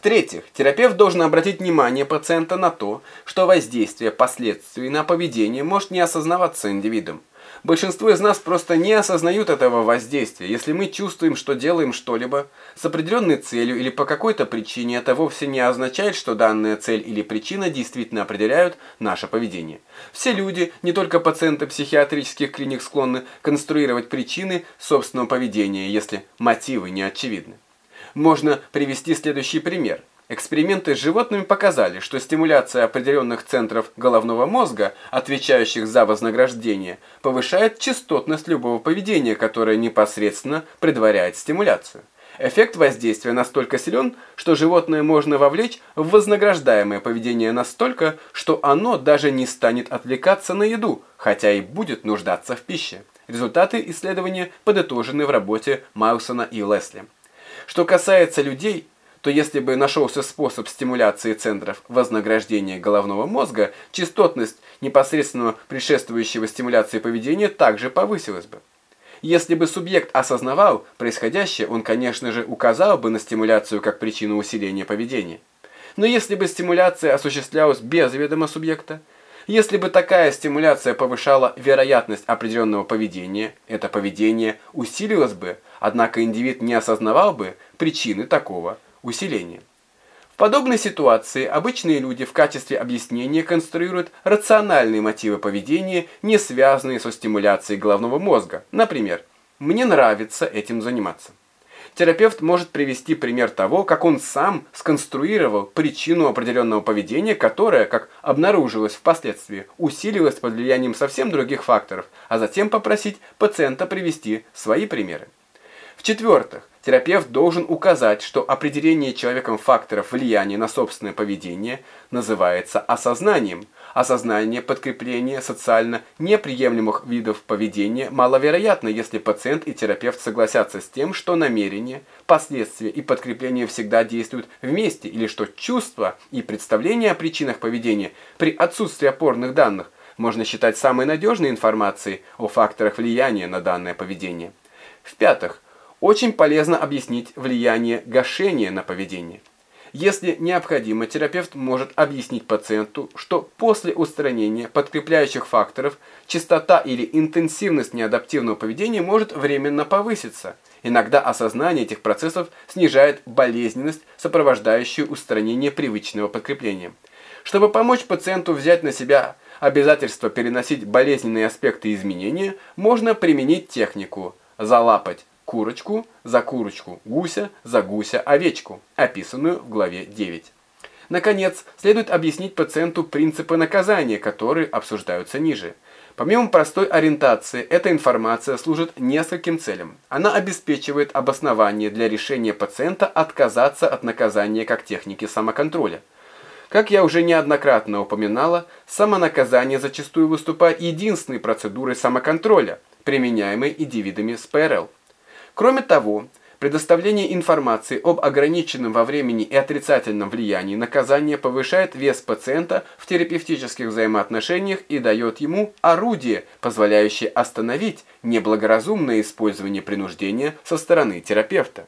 В-третьих, терапевт должен обратить внимание пациента на то, что воздействие последствий на поведение может не осознаваться индивидом. Большинство из нас просто не осознают этого воздействия. Если мы чувствуем, что делаем что-либо с определенной целью или по какой-то причине, это вовсе не означает, что данная цель или причина действительно определяют наше поведение. Все люди, не только пациенты психиатрических клиник, склонны конструировать причины собственного поведения, если мотивы не очевидны. Можно привести следующий пример. Эксперименты с животными показали, что стимуляция определенных центров головного мозга, отвечающих за вознаграждение, повышает частотность любого поведения, которое непосредственно предваряет стимуляцию. Эффект воздействия настолько силен, что животное можно вовлечь в вознаграждаемое поведение настолько, что оно даже не станет отвлекаться на еду, хотя и будет нуждаться в пище. Результаты исследования подытожены в работе Майлсона и Лесли. Что касается людей, то если бы нашелся способ стимуляции центров вознаграждения головного мозга, частотность непосредственно предшествующего стимуляции поведения также повысилась бы. Если бы субъект осознавал происходящее, он, конечно же, указал бы на стимуляцию как причину усиления поведения. Но если бы стимуляция осуществлялась без ведома субъекта, если бы такая стимуляция повышала вероятность определенного поведения, это поведение усилилось бы, однако индивид не осознавал бы причины такого усиления. В подобной ситуации обычные люди в качестве объяснения конструируют рациональные мотивы поведения, не связанные со стимуляцией головного мозга. Например, «мне нравится этим заниматься». Терапевт может привести пример того, как он сам сконструировал причину определенного поведения, которое, как обнаружилось впоследствии, усилилось под влиянием совсем других факторов, а затем попросить пациента привести свои примеры. В-четвертых, терапевт должен указать, что определение человеком факторов влияния на собственное поведение называется осознанием. Осознание подкрепления социально неприемлемых видов поведения маловероятно, если пациент и терапевт согласятся с тем, что намерение, последствия и подкрепление всегда действуют вместе, или что чувства и представления о причинах поведения при отсутствии опорных данных можно считать самой надежной информацией о факторах влияния на данное поведение. В-пятых, очень полезно объяснить влияние гашения на поведение. Если необходимо, терапевт может объяснить пациенту, что после устранения подкрепляющих факторов частота или интенсивность неадаптивного поведения может временно повыситься. Иногда осознание этих процессов снижает болезненность, сопровождающую устранение привычного подкрепления. Чтобы помочь пациенту взять на себя обязательство переносить болезненные аспекты изменения, можно применить технику «залапать» курочку за курочку, гуся за гуся овечку, описанную в главе 9. Наконец, следует объяснить пациенту принципы наказания, которые обсуждаются ниже. Помимо простой ориентации, эта информация служит нескольким целям. Она обеспечивает обоснование для решения пациента отказаться от наказания как техники самоконтроля. Как я уже неоднократно упоминала, самонаказание зачастую выступает единственной процедурой самоконтроля, применяемой индивидами с ПРЛ. Кроме того, предоставление информации об ограниченном во времени и отрицательном влиянии наказания повышает вес пациента в терапевтических взаимоотношениях и дает ему орудие, позволяющее остановить неблагоразумное использование принуждения со стороны терапевта.